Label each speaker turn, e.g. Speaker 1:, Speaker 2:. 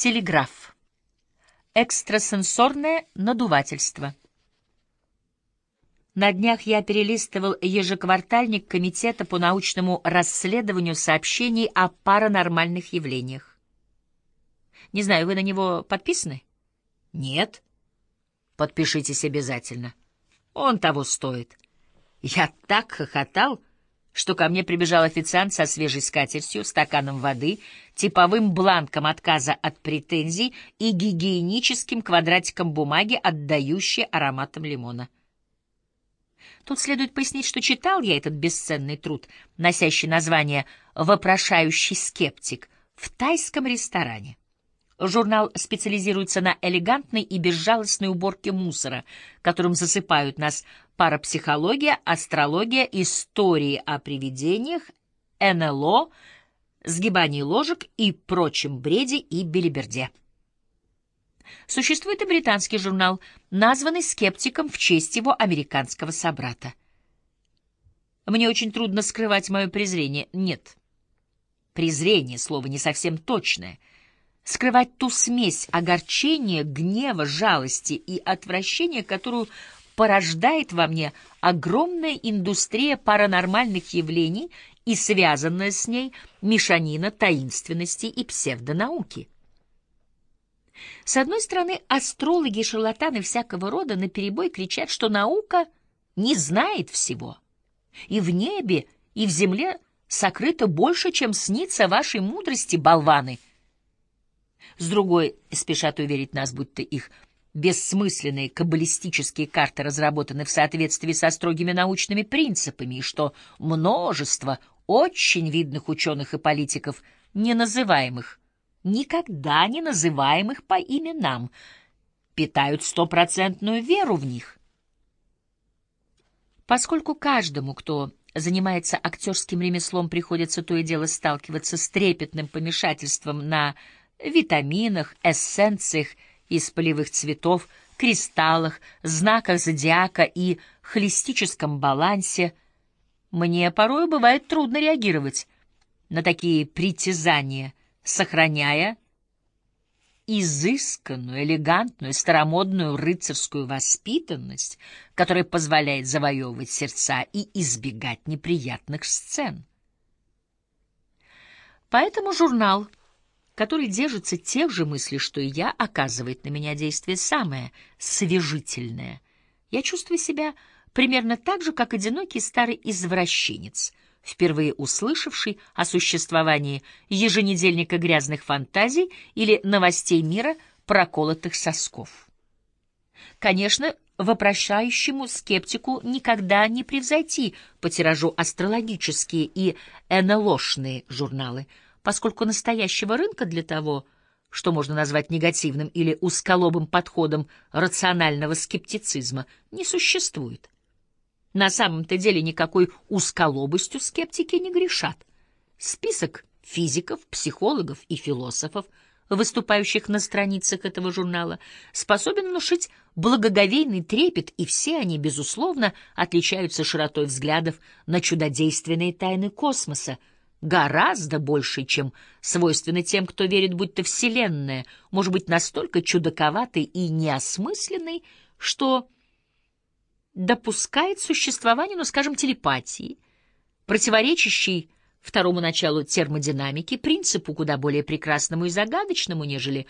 Speaker 1: Телеграф. Экстрасенсорное надувательство. На днях я перелистывал ежеквартальник Комитета по научному расследованию сообщений о паранормальных явлениях. Не знаю, вы на него подписаны? Нет. Подпишитесь обязательно. Он того стоит. Я так хохотал, что ко мне прибежал официант со свежей скатертью, стаканом воды, типовым бланком отказа от претензий и гигиеническим квадратиком бумаги, отдающей ароматом лимона. Тут следует пояснить, что читал я этот бесценный труд, носящий название «Вопрошающий скептик» в тайском ресторане. Журнал специализируется на элегантной и безжалостной уборке мусора, которым засыпают нас парапсихология, астрология, истории о привидениях, НЛО, сгибании ложек и прочем бреде и белиберде. Существует и британский журнал, названный скептиком в честь его американского собрата. Мне очень трудно скрывать мое презрение. Нет, презрение — слово не совсем точное — скрывать ту смесь огорчения, гнева, жалости и отвращения, которую порождает во мне огромная индустрия паранормальных явлений и связанная с ней мешанина таинственности и псевдонауки. С одной стороны, астрологи и шарлатаны всякого рода наперебой кричат, что наука не знает всего, и в небе, и в земле сокрыто больше, чем снится вашей мудрости, болваны — с другой спешат уверить нас, будто их бессмысленные каббалистические карты разработаны в соответствии со строгими научными принципами, и что множество очень видных ученых и политиков, не называемых, никогда не называемых по именам, питают стопроцентную веру в них. Поскольку каждому, кто занимается актерским ремеслом, приходится то и дело сталкиваться с трепетным помешательством на витаминах, эссенциях из полевых цветов, кристаллах, знаках зодиака и холистическом балансе, мне порой бывает трудно реагировать на такие притязания, сохраняя изысканную, элегантную, старомодную рыцарскую воспитанность, которая позволяет завоевывать сердца и избегать неприятных сцен. Поэтому журнал который держится тех же мыслей, что и я, оказывает на меня действие самое свежительное. Я чувствую себя примерно так же, как одинокий старый извращенец, впервые услышавший о существовании еженедельника грязных фантазий или новостей мира проколотых сосков. Конечно, вопрошающему скептику никогда не превзойти по тиражу астрологические и НЛОшные журналы — поскольку настоящего рынка для того, что можно назвать негативным или узколобым подходом рационального скептицизма, не существует. На самом-то деле никакой узколобостью скептики не грешат. Список физиков, психологов и философов, выступающих на страницах этого журнала, способен внушить благоговейный трепет, и все они, безусловно, отличаются широтой взглядов на чудодейственные тайны космоса, гораздо больше, чем свойственно тем, кто верит, будто Вселенная может быть настолько чудаковатой и неосмысленной, что допускает существование, ну, скажем, телепатии, противоречащей второму началу термодинамики, принципу куда более прекрасному и загадочному, нежели